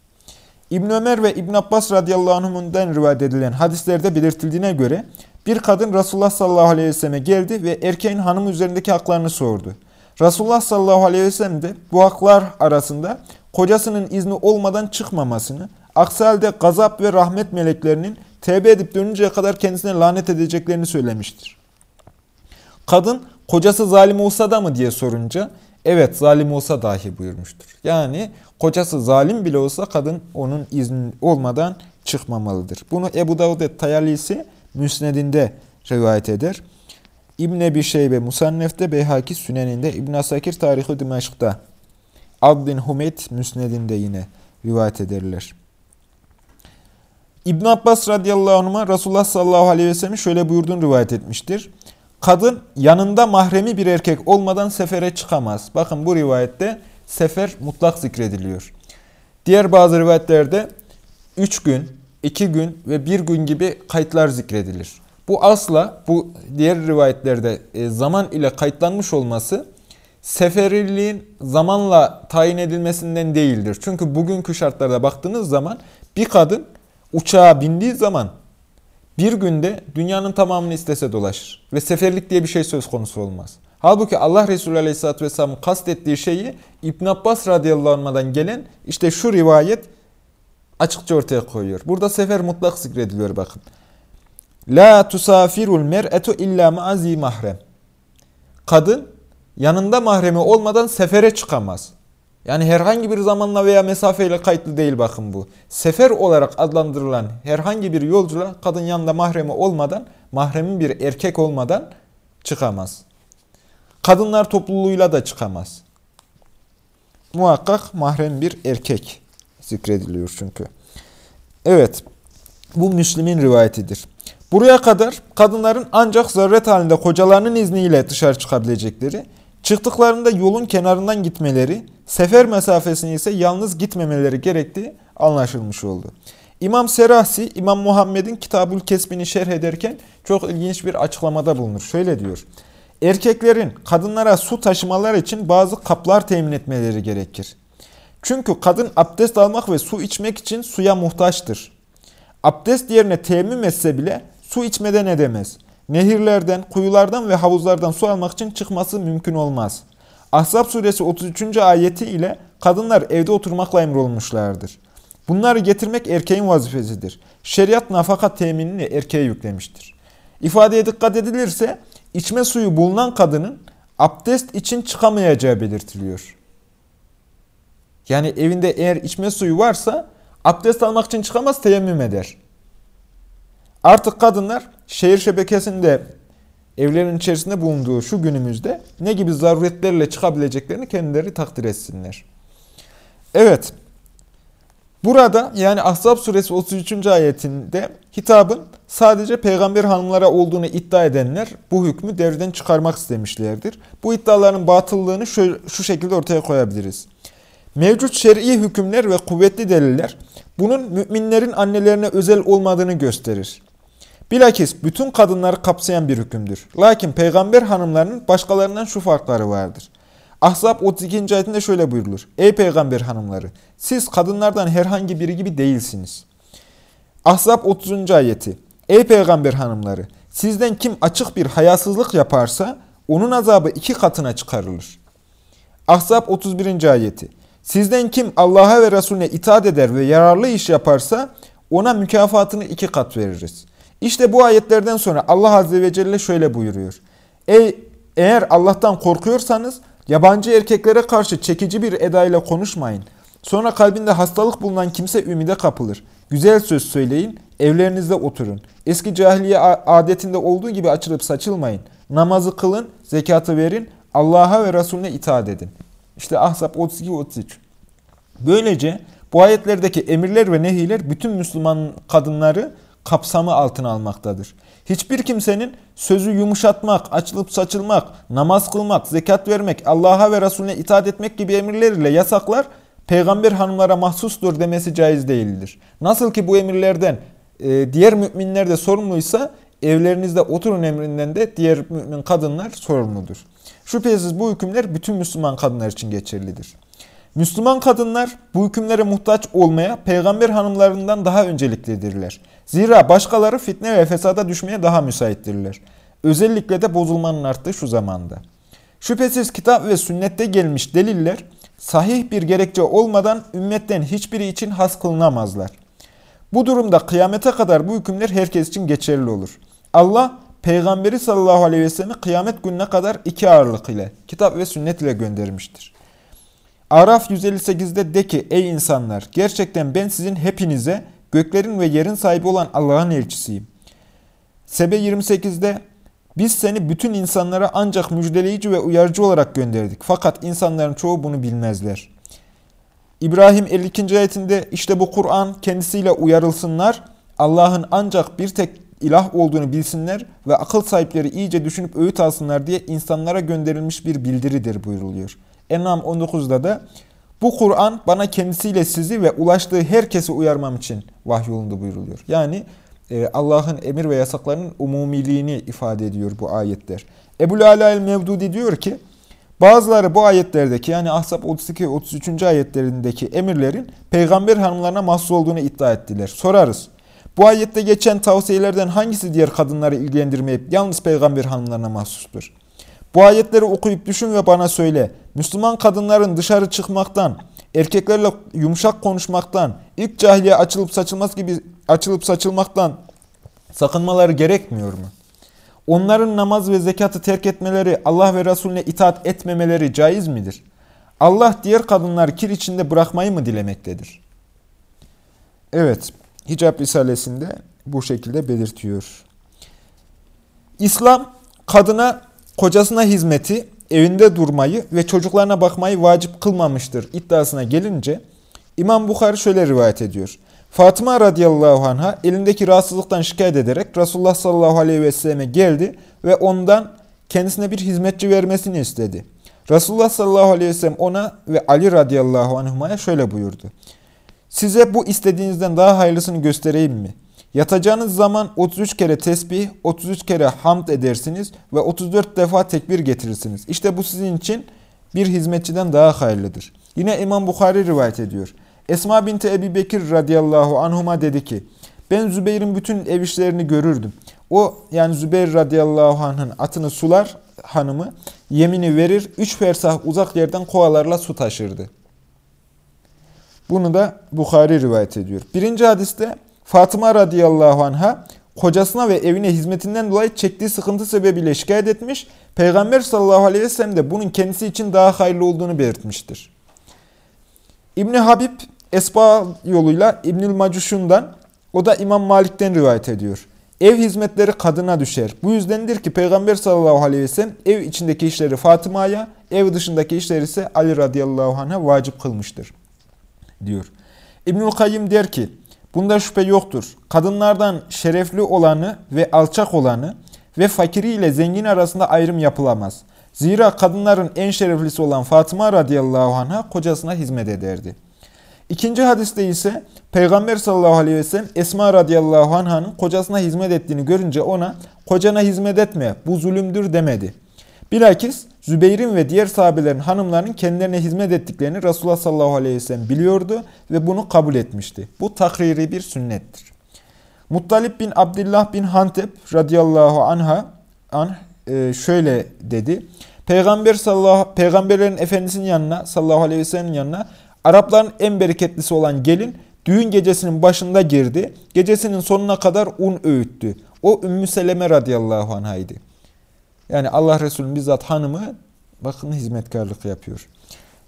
İbn Ömer ve İbn Abbas radıyallahu anhum'dan rivayet edilen hadislerde belirtildiğine göre bir kadın Resulullah sallallahu aleyhi ve selleme geldi ve erkeğin hanımı üzerindeki haklarını sordu. Resulullah sallallahu aleyhi ve sellem de bu haklar arasında kocasının izni olmadan çıkmamasını, aksi halde gazap ve rahmet meleklerinin tevbe edip dönünceye kadar kendisine lanet edeceklerini söylemiştir. Kadın kocası zalim olsa da mı diye sorunca evet zalim olsa dahi buyurmuştur. Yani kocası zalim bile olsa kadın onun izni olmadan çıkmamalıdır. Bunu Ebu Davud et-Tayalisi Müsned'inde rivayet eder. İbn Ebi Şeybe Musannef'te, Beyhaki Sünen'inde, İbn Asakir Tarihi Dimeşk'ta, Abdin Humet Müsned'inde yine rivayet ederler. İbn Abbas radıyallahu anh'a Resulullah sallallahu aleyhi ve sellem şöyle buyurduğunu rivayet etmiştir. Kadın yanında mahremi bir erkek olmadan sefere çıkamaz. Bakın bu rivayette sefer mutlak zikrediliyor. Diğer bazı rivayetlerde 3 gün, 2 gün ve 1 gün gibi kayıtlar zikredilir. Bu asla bu diğer rivayetlerde e, zaman ile kayıtlanmış olması seferiliğin zamanla tayin edilmesinden değildir. Çünkü bugünkü şartlarda baktığınız zaman bir kadın uçağa bindiği zaman bir günde dünyanın tamamını istese dolaşır. Ve seferlik diye bir şey söz konusu olmaz. Halbuki Allah Resulü Aleyhisselatü Vesselam'ın kastettiği şeyi İbn Abbas radıyallahu anh'dan gelen işte şu rivayet açıkça ortaya koyuyor. Burada sefer mutlak zikrediliyor bakın. La tusafirul mer'etu illa ma'azi mahrem. Kadın yanında mahremi olmadan sefere çıkamaz. Yani herhangi bir zamanla veya mesafeyle kayıtlı değil bakın bu. Sefer olarak adlandırılan herhangi bir yolculuğa kadın yanında mahremi olmadan, mahremin bir erkek olmadan çıkamaz. Kadınlar topluluğuyla da çıkamaz. Muhakkak mahrem bir erkek zikrediliyor çünkü. Evet, bu Müslim'in rivayetidir. Buraya kadar kadınların ancak zaruret halinde kocalarının izniyle dışarı çıkabilecekleri, çıktıklarında yolun kenarından gitmeleri, sefer mesafesini ise yalnız gitmemeleri gerektiği anlaşılmış oldu. İmam Serahsi, İmam Muhammed'in Kitabül Kesbini şerh ederken çok ilginç bir açıklamada bulunur. Şöyle diyor. Erkeklerin kadınlara su taşımalar için bazı kaplar temin etmeleri gerekir. Çünkü kadın abdest almak ve su içmek için suya muhtaçtır. Abdest yerine teyemmüm etse bile su içmeden edemez. Nehirlerden, kuyulardan ve havuzlardan su almak için çıkması mümkün olmaz. Ahzab suresi 33. ayeti ile kadınlar evde oturmakla emrolmuşlardır. Bunları getirmek erkeğin vazifesidir. Şeriat nafaka teminini erkeğe yüklemiştir. İfadeye dikkat edilirse içme suyu bulunan kadının abdest için çıkamayacağı belirtiliyor. Yani evinde eğer içme suyu varsa abdest almak için çıkamaz teyemmüm eder. Artık kadınlar şehir şebekesinde evlerin içerisinde bulunduğu şu günümüzde ne gibi zaruretlerle çıkabileceklerini kendileri takdir etsinler. Evet. Burada yani Ahzab suresi 33. ayetinde hitabın sadece peygamber hanımlara olduğunu iddia edenler bu hükmü devreden çıkarmak istemişlerdir. Bu iddiaların batıllığını şu, şu şekilde ortaya koyabiliriz. Mevcut şer'i hükümler ve kuvvetli deliller bunun müminlerin annelerine özel olmadığını gösterir. Bilakis bütün kadınları kapsayan bir hükümdür. Lakin peygamber hanımlarının başkalarından şu farkları vardır. Ahzab 32. ayetinde şöyle buyurulur. Ey peygamber hanımları siz kadınlardan herhangi biri gibi değilsiniz. Ahzab 30. ayeti. Ey peygamber hanımları sizden kim açık bir hayasızlık yaparsa onun azabı iki katına çıkarılır. Ahzab 31. ayeti. Sizden kim Allah'a ve Resulüne itaat eder ve yararlı iş yaparsa ona mükafatını iki kat veririz. İşte bu ayetlerden sonra Allah Azze ve Celle şöyle buyuruyor. Ey eğer Allah'tan korkuyorsanız yabancı erkeklere karşı çekici bir edayla konuşmayın. Sonra kalbinde hastalık bulunan kimse ümide kapılır. Güzel söz söyleyin, evlerinizde oturun. Eski cahiliye adetinde olduğu gibi açılıp saçılmayın. Namazı kılın, zekatı verin, Allah'a ve Resulüne itaat edin. İşte Ahzab 32-33. Böylece bu ayetlerdeki emirler ve nehiler bütün Müslüman kadınları kapsamı altına almaktadır. Hiçbir kimsenin sözü yumuşatmak, açılıp saçılmak, namaz kılmak, zekat vermek, Allah'a ve Resulüne itaat etmek gibi emirlerle yasaklar peygamber hanımlara mahsustur demesi caiz değildir. Nasıl ki bu emirlerden e, diğer müminler de sorumluysa evlerinizde oturun emrinden de diğer mümin kadınlar sorumludur. Şüphesiz bu hükümler bütün Müslüman kadınlar için geçerlidir. Müslüman kadınlar bu hükümlere muhtaç olmaya peygamber hanımlarından daha önceliklidirler. Zira başkaları fitne ve fesada düşmeye daha müsaittirler. Özellikle de bozulmanın arttığı şu zamanda. Şüphesiz kitap ve sünnette gelmiş deliller sahih bir gerekçe olmadan ümmetten hiçbiri için has kılınamazlar. Bu durumda kıyamete kadar bu hükümler herkes için geçerli olur. Allah Peygamberi sallallahu aleyhi ve sellem'i kıyamet gününe kadar iki ağırlık ile, kitap ve sünnet ile göndermiştir. Araf 158'de de ki ey insanlar gerçekten ben sizin hepinize göklerin ve yerin sahibi olan Allah'ın elçisiyim. Sebe 28'de biz seni bütün insanlara ancak müjdeleyici ve uyarıcı olarak gönderdik. Fakat insanların çoğu bunu bilmezler. İbrahim 52. ayetinde işte bu Kur'an kendisiyle uyarılsınlar. Allah'ın ancak bir tek ilah olduğunu bilsinler ve akıl sahipleri iyice düşünüp öğüt alsınlar diye insanlara gönderilmiş bir bildiridir buyruluyor. Enam 19'da da bu Kur'an bana kendisiyle sizi ve ulaştığı herkesi uyarmam için vahyolundu buyruluyor. Yani e, Allah'ın emir ve yasaklarının umumiliğini ifade ediyor bu ayetler. Ebu Ala el-Mevdudi diyor ki, bazıları bu ayetlerdeki yani Ahzab 32-33. ayetlerindeki emirlerin peygamber hanımlarına mahsus olduğunu iddia ettiler. Sorarız. Bu ayette geçen tavsiyelerden hangisi diğer kadınları ilgilendirmeyip yalnız peygamber hanımlarına mahsustur? Bu ayetleri okuyup düşün ve bana söyle. Müslüman kadınların dışarı çıkmaktan, erkeklerle yumuşak konuşmaktan, ilk cahiliye açılıp saçılmaz gibi açılıp saçılmaktan sakınmaları gerekmiyor mu? Onların namaz ve zekatı terk etmeleri, Allah ve Resulüne itaat etmemeleri caiz midir? Allah diğer kadınları kir içinde bırakmayı mı dilemektedir? Evet, Hicab Risalesi'nde bu şekilde belirtiyor. İslam, kadına kocasına hizmeti, evinde durmayı ve çocuklarına bakmayı vacip kılmamıştır iddiasına gelince İmam Bukhari şöyle rivayet ediyor. Fatıma radıyallahu anh'a elindeki rahatsızlıktan şikayet ederek Resulullah sallallahu aleyhi ve selleme geldi ve ondan kendisine bir hizmetçi vermesini istedi. Resulullah sallallahu aleyhi ve sellem ona ve Ali radıyallahu anhuma'ya şöyle buyurdu. Size bu istediğinizden daha hayırlısını göstereyim mi? Yatacağınız zaman 33 kere tesbih, 33 kere hamd edersiniz ve 34 defa tekbir getirirsiniz. İşte bu sizin için bir hizmetçiden daha hayırlıdır. Yine İmam Bukhari rivayet ediyor. Esma binti Ebi Bekir radıyallahu anhuma dedi ki, ben Zübeyir'in bütün ev işlerini görürdüm. O yani Zübeyir radıyallahu anh'ın atını sular hanımı yemini verir, üç fersah uzak yerden kovalarla su taşırdı. Bunu da Bukhari rivayet ediyor. Birinci hadiste Fatıma radıyallahu anha kocasına ve evine hizmetinden dolayı çektiği sıkıntı sebebiyle şikayet etmiş. Peygamber sallallahu aleyhi ve sellem de bunun kendisi için daha hayırlı olduğunu belirtmiştir. İbni Habib Esba yoluyla İbnül Macuş'undan o da İmam Malik'ten rivayet ediyor. Ev hizmetleri kadına düşer. Bu yüzdendir ki Peygamber sallallahu aleyhi ve sellem ev içindeki işleri Fatıma'ya, ev dışındaki işleri ise Ali radıyallahu anh'a vacip kılmıştır. diyor. İbnül Kayyim der ki, Bunda şüphe yoktur. Kadınlardan şerefli olanı ve alçak olanı ve fakiri ile zengin arasında ayrım yapılamaz. Zira kadınların en şereflisi olan Fatıma radıyallahu anh'a kocasına hizmet ederdi. İkinci hadiste ise Peygamber sallallahu aleyhi ve sellem Esma radıyallahu anh'ın kocasına hizmet ettiğini görünce ona kocana hizmet etme bu zulümdür demedi. Bilakis Zübeyir'in ve diğer sahabelerin hanımlarının kendilerine hizmet ettiklerini Resulullah sallallahu aleyhi ve sellem biliyordu ve bunu kabul etmişti. Bu takriri bir sünnettir. Muttalip bin Abdullah bin Hantep radıyallahu anha anh, e, şöyle dedi. Peygamber sallallahu peygamberlerin efendisinin yanına sallallahu aleyhi ve sellem yanına Arapların en bereketlisi olan gelin düğün gecesinin başında girdi. Gecesinin sonuna kadar un öğüttü. O Ümmü Seleme radıyallahu anhaydı. Yani Allah Resulü'nün bizzat hanımı bakın hizmetkarlık yapıyor.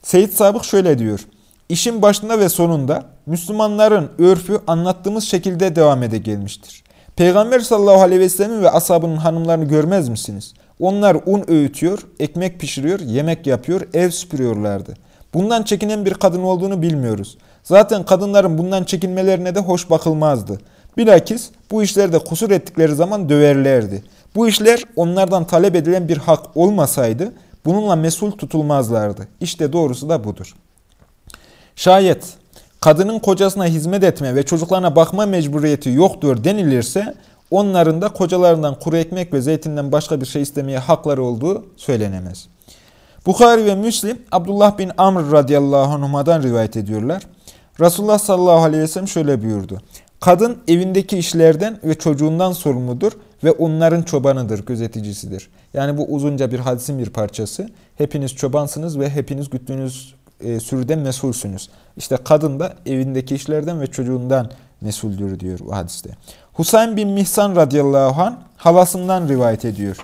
Seyit Sabık şöyle diyor. İşin başında ve sonunda Müslümanların örfü anlattığımız şekilde devam ede gelmiştir. Peygamber sallallahu aleyhi ve sellem'in ve ashabının hanımlarını görmez misiniz? Onlar un öğütüyor, ekmek pişiriyor, yemek yapıyor, ev süpürüyorlardı. Bundan çekinen bir kadın olduğunu bilmiyoruz. Zaten kadınların bundan çekinmelerine de hoş bakılmazdı. Bilakis bu işlerde kusur ettikleri zaman döverlerdi. Bu işler onlardan talep edilen bir hak olmasaydı bununla mesul tutulmazlardı. İşte doğrusu da budur. Şayet kadının kocasına hizmet etme ve çocuklarına bakma mecburiyeti yoktur denilirse onların da kocalarından kuru ekmek ve zeytinden başka bir şey istemeye hakları olduğu söylenemez. Bukhari ve Müslim Abdullah bin Amr radıyallahu anhuma'dan rivayet ediyorlar. Resulullah sallallahu aleyhi ve sellem şöyle buyurdu. Kadın evindeki işlerden ve çocuğundan sorumludur ve onların çobanıdır, gözeticisidir. Yani bu uzunca bir hadisin bir parçası. Hepiniz çobansınız ve hepiniz güttüğünüz e, sürüden mesulsünüz. İşte kadın da evindeki işlerden ve çocuğundan mesuldür diyor bu hadiste. Husayn bin Mihsan radıyallahu an halasından rivayet ediyor.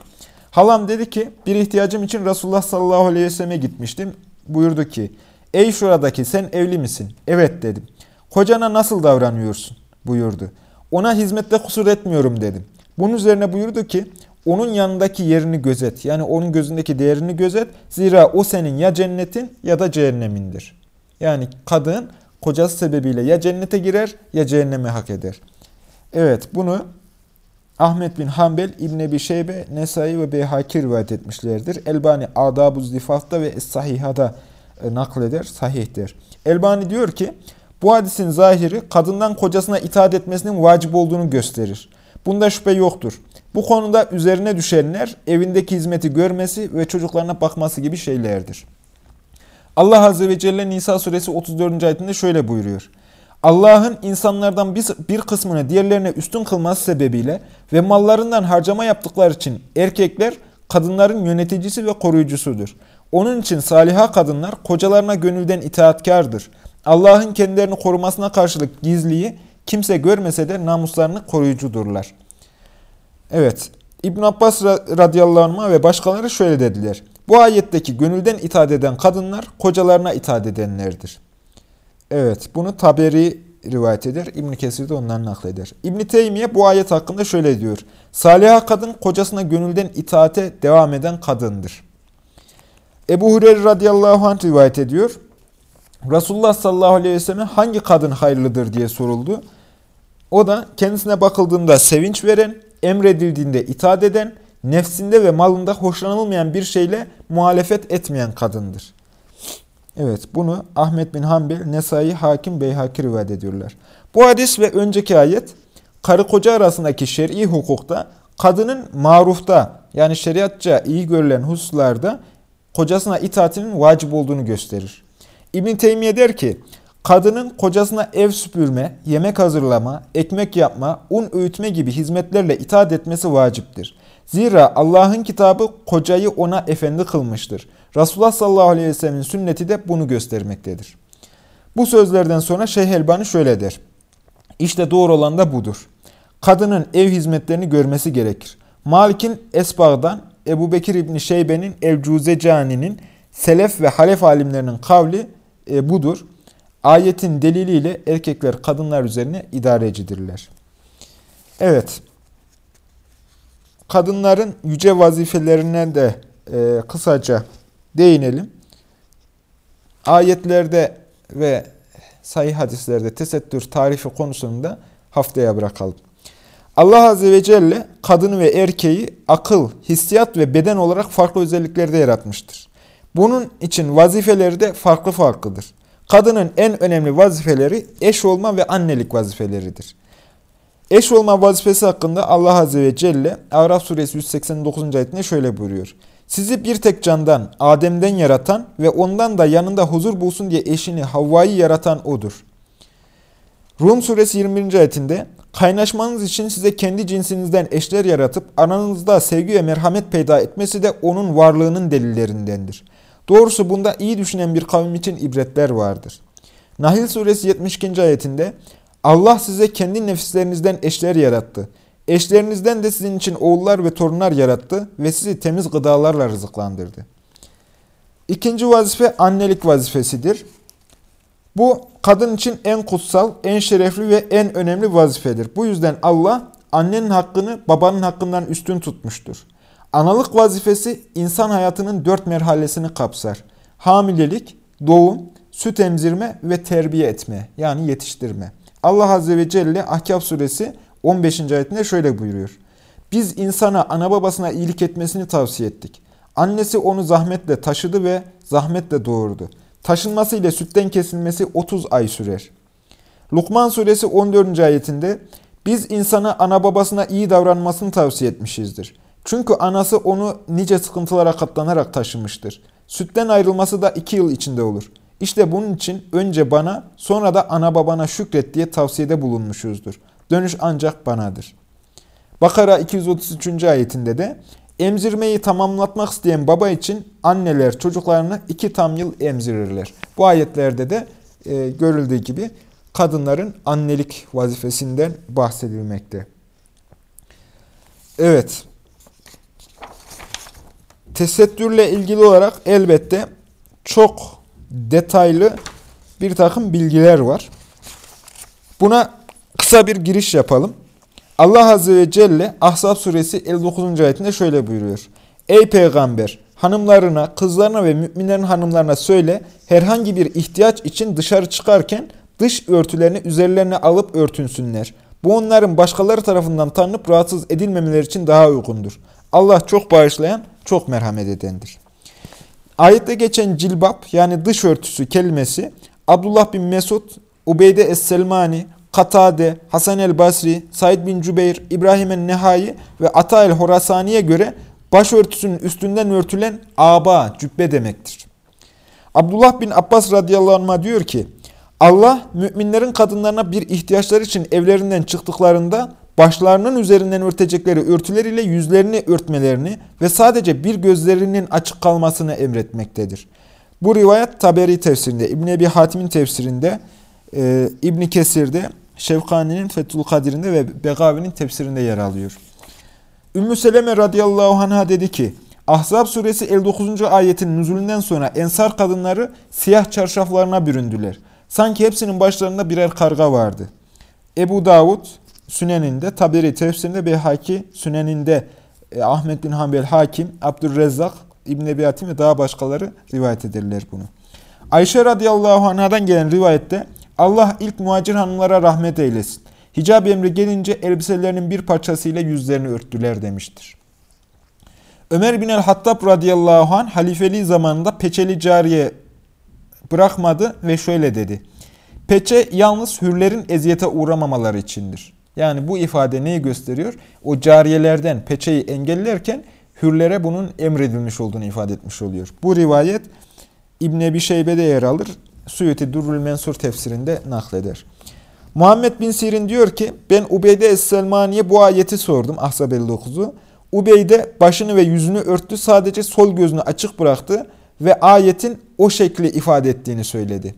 Halam dedi ki bir ihtiyacım için Resulullah sallallahu aleyhi ve selleme gitmiştim. Buyurdu ki ey şuradaki sen evli misin? Evet dedim. Kocana nasıl davranıyorsun? buyurdu. Ona hizmette kusur etmiyorum dedim. Bunun üzerine buyurdu ki onun yanındaki yerini gözet. Yani onun gözündeki değerini gözet. Zira o senin ya cennetin ya da cehennemindir. Yani kadın kocası sebebiyle ya cennete girer ya cehenneme hak eder. Evet bunu Ahmet bin Hanbel, İbn Ebi Şeybe, Nesai ve Beyhaki rivayet etmişlerdir. Elbani Adab-ı Zifat'ta ve Es-Sahiha'da e, nakleder, sahihtir. Elbani diyor ki, bu hadisin zahiri kadından kocasına itaat etmesinin vacip olduğunu gösterir. Bunda şüphe yoktur. Bu konuda üzerine düşenler evindeki hizmeti görmesi ve çocuklarına bakması gibi şeylerdir. Allah Azze ve Celle Nisa suresi 34. ayetinde şöyle buyuruyor. Allah'ın insanlardan bir, bir kısmını diğerlerine üstün kılması sebebiyle ve mallarından harcama yaptıkları için erkekler kadınların yöneticisi ve koruyucusudur. Onun için saliha kadınlar kocalarına gönülden itaatkardır. Allah'ın kendilerini korumasına karşılık gizliyi kimse görmese de namuslarını koruyucudurlar. Evet, İbn Abbas radıyallahu anh ve başkaları şöyle dediler. Bu ayetteki gönülden itaat eden kadınlar kocalarına itaat edenlerdir. Evet, bunu Taberi rivayet eder. İbn Kesir de ondan nakleder. İbn Teymiye bu ayet hakkında şöyle diyor. Saliha kadın kocasına gönülden itaate devam eden kadındır. Ebu Hureyre radıyallahu anh rivayet ediyor. Resulullah sallallahu aleyhi ve sellem hangi kadın hayırlıdır diye soruldu. O da kendisine bakıldığında sevinç veren, emredildiğinde itaat eden, nefsinde ve malında hoşlanılmayan bir şeyle muhalefet etmeyen kadındır. Evet bunu Ahmet bin Hanbel, Nesai, Hakim, Beyhaki rivayet ediyorlar. Bu hadis ve önceki ayet karı koca arasındaki şer'i hukukta kadının marufta yani şeriatça iyi görülen hususlarda kocasına itaatinin vacip olduğunu gösterir. İbn Teymiye der ki, kadının kocasına ev süpürme, yemek hazırlama, ekmek yapma, un öğütme gibi hizmetlerle itaat etmesi vaciptir. Zira Allah'ın kitabı kocayı ona efendi kılmıştır. Resulullah sallallahu aleyhi ve sellemin sünneti de bunu göstermektedir. Bu sözlerden sonra Şeyh Elbani şöyle der. İşte doğru olan da budur. Kadının ev hizmetlerini görmesi gerekir. Malik'in Esbağ'dan Ebu Bekir İbni Şeybe'nin Evcuzecani'nin Selef ve Halef alimlerinin kavli e, budur. Ayetin deliliyle erkekler kadınlar üzerine idarecidirler. Evet. Kadınların yüce vazifelerine de e, kısaca değinelim. Ayetlerde ve sahih hadislerde tesettür tarifi konusunda haftaya bırakalım. Allah Azze ve Celle kadını ve erkeği akıl, hissiyat ve beden olarak farklı özelliklerde yaratmıştır. Bunun için vazifeleri de farklı farklıdır. Kadının en önemli vazifeleri eş olma ve annelik vazifeleridir. Eş olma vazifesi hakkında Allah Azze ve Celle Araf suresi 189. ayetinde şöyle buyuruyor. Sizi bir tek candan, Adem'den yaratan ve ondan da yanında huzur bulsun diye eşini Havva'yı yaratan O'dur. Rum suresi 21. ayetinde kaynaşmanız için size kendi cinsinizden eşler yaratıp aranızda sevgi ve merhamet peyda etmesi de onun varlığının delillerindendir. Doğrusu bunda iyi düşünen bir kavim için ibretler vardır. Nahil suresi 72. ayetinde Allah size kendi nefislerinizden eşler yarattı. Eşlerinizden de sizin için oğullar ve torunlar yarattı ve sizi temiz gıdalarla rızıklandırdı. İkinci vazife annelik vazifesidir. Bu kadın için en kutsal, en şerefli ve en önemli vazifedir. Bu yüzden Allah annenin hakkını babanın hakkından üstün tutmuştur. Analık vazifesi insan hayatının dört merhalesini kapsar. Hamilelik, doğum, süt emzirme ve terbiye etme yani yetiştirme. Allah Azze ve Celle Ahkaf suresi 15. ayetinde şöyle buyuruyor. Biz insana ana babasına iyilik etmesini tavsiye ettik. Annesi onu zahmetle taşıdı ve zahmetle doğurdu. Taşınması ile sütten kesilmesi 30 ay sürer. Lukman suresi 14. ayetinde biz insana ana babasına iyi davranmasını tavsiye etmişizdir. Çünkü anası onu nice sıkıntılara katlanarak taşımıştır. Sütten ayrılması da iki yıl içinde olur. İşte bunun için önce bana sonra da ana babana şükret diye tavsiyede bulunmuşuzdur. Dönüş ancak banadır. Bakara 233. ayetinde de emzirmeyi tamamlatmak isteyen baba için anneler çocuklarını iki tam yıl emzirirler. Bu ayetlerde de e, görüldüğü gibi kadınların annelik vazifesinden bahsedilmekte. Evet. Tesettürle ilgili olarak elbette çok detaylı bir takım bilgiler var. Buna kısa bir giriş yapalım. Allah Azze ve Celle Ahzab suresi 59. ayetinde şöyle buyuruyor. Ey peygamber! Hanımlarına, kızlarına ve müminlerin hanımlarına söyle, herhangi bir ihtiyaç için dışarı çıkarken dış örtülerini üzerlerine alıp örtünsünler. Bu onların başkaları tarafından tanınıp rahatsız edilmemeleri için daha uygundur. Allah çok bağışlayan, çok merhamet edendir. Ayette geçen cilbap yani dış örtüsü kelimesi Abdullah bin Mesud, Ubeyde Es-Selmani, Katade, Hasan el-Basri, Said bin Cübeyr, İbrahim el-Nehai ve Ata el-Horasani'ye göre başörtüsünün üstünden örtülen aba, cübbe demektir. Abdullah bin Abbas radıyallahu anh diyor ki, Allah müminlerin kadınlarına bir ihtiyaçları için evlerinden çıktıklarında başlarının üzerinden örtecekleri örtüler ile yüzlerini örtmelerini ve sadece bir gözlerinin açık kalmasını emretmektedir. Bu rivayet Taberi tefsirinde, İbn Ebi Hatim'in tefsirinde, e, İbn Kesir'de, Şevkani'nin Fethül Kadir'inde ve Begavi'nin tefsirinde yer alıyor. Ümmü Seleme radıyallahu anh'a dedi ki, Ahzab suresi 59. ayetin nüzulünden sonra ensar kadınları siyah çarşaflarına büründüler. Sanki hepsinin başlarında birer karga vardı. Ebu Davud Süneninde, Taberi tefsirinde, Beyhaki Süneninde, e, Ahmet bin Hanbel Hakim, Abdülrezzak, İbn Ebi ve daha başkaları rivayet ederler bunu. Ayşe radıyallahu anhadan gelen rivayette Allah ilk muhacir hanımlara rahmet eylesin. Hicab emri gelince elbiselerinin bir parçasıyla yüzlerini örttüler demiştir. Ömer bin el-Hattab radıyallahu anh halifeliği zamanında peçeli cariye bırakmadı ve şöyle dedi. Peçe yalnız hürlerin eziyete uğramamaları içindir. Yani bu ifade neyi gösteriyor? O cariyelerden peçeyi engellerken hürlere bunun emredilmiş olduğunu ifade etmiş oluyor. Bu rivayet İbn Ebi Şeybe'de yer alır. Suyuti Durrul Mensur tefsirinde nakleder. Muhammed bin Sirin diyor ki ben Ubeyde Es-Selmani'ye bu ayeti sordum Ahzab 59'u. Ubeyde başını ve yüzünü örttü sadece sol gözünü açık bıraktı ve ayetin o şekli ifade ettiğini söyledi.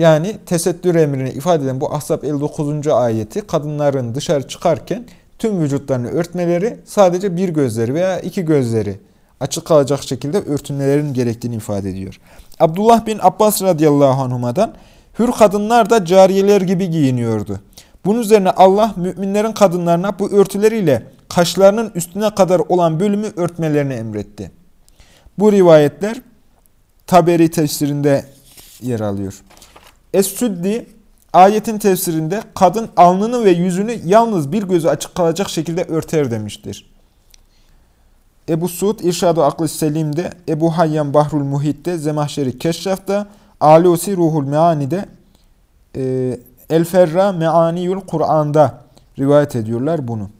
Yani tesettür emrini ifade eden bu Ahzab 59. ayeti kadınların dışarı çıkarken tüm vücutlarını örtmeleri sadece bir gözleri veya iki gözleri açık kalacak şekilde örtünmelerin gerektiğini ifade ediyor. Abdullah bin Abbas radıyallahu anhuma'dan hür kadınlar da cariyeler gibi giyiniyordu. Bunun üzerine Allah müminlerin kadınlarına bu örtüleriyle kaşlarının üstüne kadar olan bölümü örtmelerini emretti. Bu rivayetler Taberi tefsirinde yer alıyor. Es-Süddi ayetin tefsirinde kadın alnını ve yüzünü yalnız bir gözü açık kalacak şekilde örter demiştir. Ebu Suud İrşad-ı Aklı Selim'de, Ebu Hayyan Bahrul Muhit'te, Zemahşeri Keşraf'ta, Alusi Ruhul Meani'de, e, El Ferra Meaniyül Kur'an'da rivayet ediyorlar bunu.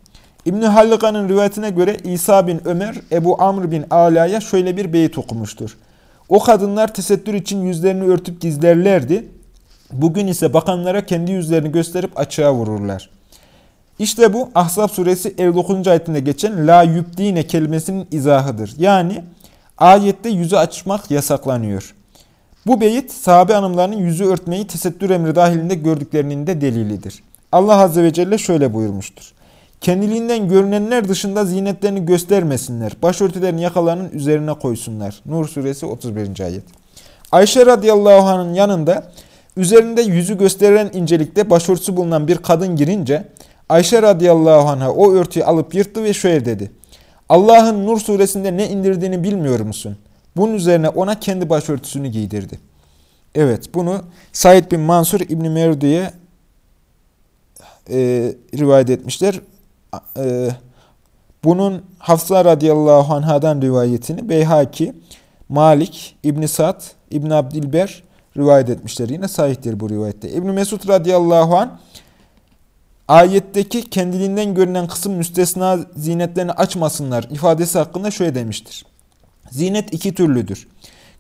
İbn-i rivayetine göre İsa bin Ömer, Ebu Amr bin Ala'ya şöyle bir beyit okumuştur. O kadınlar tesettür için yüzlerini örtüp gizlerlerdi. Bugün ise bakanlara kendi yüzlerini gösterip açığa vururlar. İşte bu Ahzab suresi 59. ayetinde geçen la yübdine kelimesinin izahıdır. Yani ayette yüzü açmak yasaklanıyor. Bu beyit sahabe hanımlarının yüzü örtmeyi tesettür emri dahilinde gördüklerinin de delilidir. Allah Azze ve Celle şöyle buyurmuştur. Kendiliğinden görünenler dışında zinetlerini göstermesinler. Başörtülerini yakalarının üzerine koysunlar. Nur suresi 31. ayet. Ayşe radıyallahu anh'ın yanında üzerinde yüzü gösteren incelikte başörtüsü bulunan bir kadın girince Ayşe radıyallahu anh'a o örtüyü alıp yırttı ve şöyle dedi. Allah'ın Nur suresinde ne indirdiğini bilmiyor musun? Bunun üzerine ona kendi başörtüsünü giydirdi. Evet bunu Said bin Mansur İbni Merdi'ye e, rivayet etmişler. E, bunun Hafsa radıyallahu anhadan rivayetini Beyhaki, Malik, İbn Sad, İbn Abdilber rivayet etmişler. Yine sahihtir bu rivayette. İbn Mesud radıyallahu anh ayetteki kendiliğinden görünen kısım müstesna zinetlerini açmasınlar ifadesi hakkında şöyle demiştir. Zinet iki türlüdür.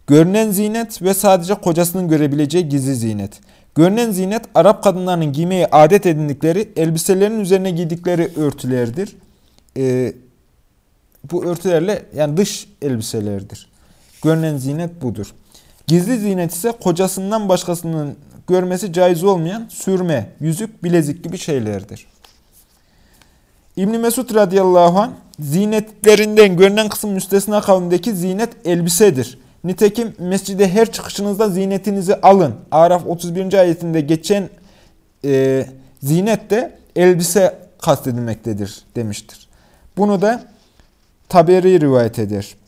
Görünen zinet ve sadece kocasının görebileceği gizli zinet. Görünen zinet Arap kadınlarının giymeyi adet edindikleri elbiselerin üzerine giydikleri örtülerdir. Ee, bu örtülerle yani dış elbiselerdir. Görünen zinet budur. Gizli zinet ise kocasından başkasının görmesi caiz olmayan sürme, yüzük, bilezik gibi şeylerdir. İbn Mesud radıyallahu anh zinetlerinden görünen kısım müstesna kavmindeki zinet elbisedir. Nitekim mescide her çıkışınızda zinetinizi alın. Araf 31. ayetinde geçen e, zinet de elbise kastedilmektedir demiştir. Bunu da Taberi rivayet eder.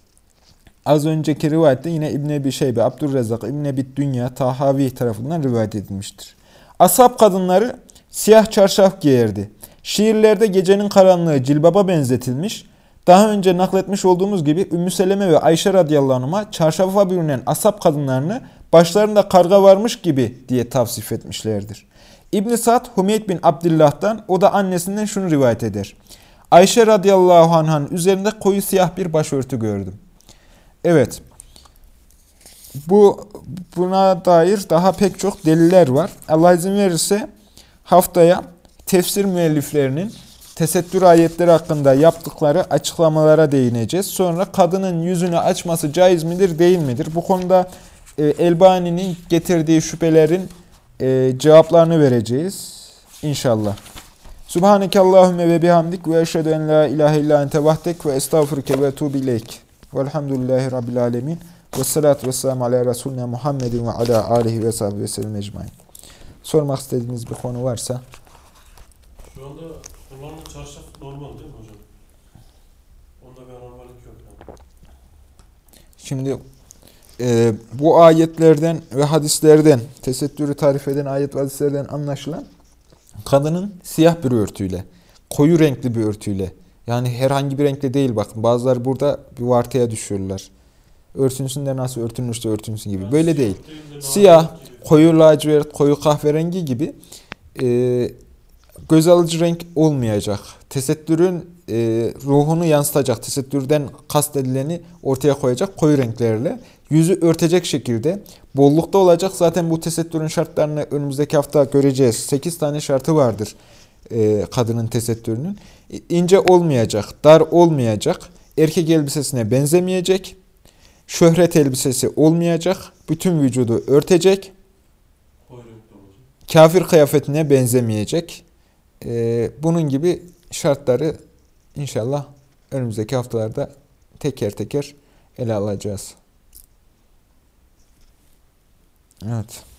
Az önceki rivayette yine İbn Ebi Şeybe, Abdurrezzak, İbn Ebi Dünya, Tahavi tarafından rivayet edilmiştir. Ashab kadınları siyah çarşaf giyerdi. Şiirlerde gecenin karanlığı cilbaba benzetilmiş. Daha önce nakletmiş olduğumuz gibi Ümmü Seleme ve Ayşe radıyallahu anh'a çarşafa bürünen ashab kadınlarını başlarında karga varmış gibi diye tavsif etmişlerdir. İbn Sa'd Hümeyd bin Abdillah'tan o da annesinden şunu rivayet eder. Ayşe radıyallahu anh'ın üzerinde koyu siyah bir başörtü gördüm. Evet. Bu buna dair daha pek çok deliller var. Allah izin verirse haftaya tefsir müelliflerinin tesettür ayetleri hakkında yaptıkları açıklamalara değineceğiz. Sonra kadının yüzünü açması caiz midir, değil midir? Bu konuda e, Elbani'nin getirdiği şüphelerin e, cevaplarını vereceğiz. İnşallah. Subhaneke Allahümme ve bihamdik ve eşhedü en la ilahe illa ente vahdek ve estağfurke ve tuğbi ileyk. Velhamdülillahi Rabbil alemin. Ve salatu ve selamu ala Resulüne Muhammedin ve ala alihi ve sahibi ve sellem ecmain. Sormak istediğiniz bir konu varsa. Şu anda kullanılan çarşaf normal değil mi hocam? Onda bir anormallik yok yani. Şimdi e, bu ayetlerden ve hadislerden, tesettürü tarif eden ayet ve hadislerden anlaşılan kadının siyah bir örtüyle, koyu renkli bir örtüyle, yani herhangi bir renkle değil bakın. Bazıları burada bir vartaya düşüyorlar. Örtünsün de nasıl örtünürse örtünsün gibi. Yani Böyle değil. değil de Siyah, koyu lacivert, koyu kahverengi gibi e, göz alıcı renk olmayacak. Tesettürün e, ruhunu yansıtacak, tesettürden kastedileni ortaya koyacak koyu renklerle yüzü örtecek şekilde bollukta olacak. Zaten bu tesettürün şartlarını önümüzdeki hafta göreceğiz. 8 tane şartı vardır e, kadının tesettürünün. İnce olmayacak, dar olmayacak, erkek elbisesine benzemeyecek, şöhret elbisesi olmayacak, bütün vücudu örtecek, kafir kıyafetine benzemeyecek. Ee, bunun gibi şartları inşallah önümüzdeki haftalarda teker teker ele alacağız. Evet.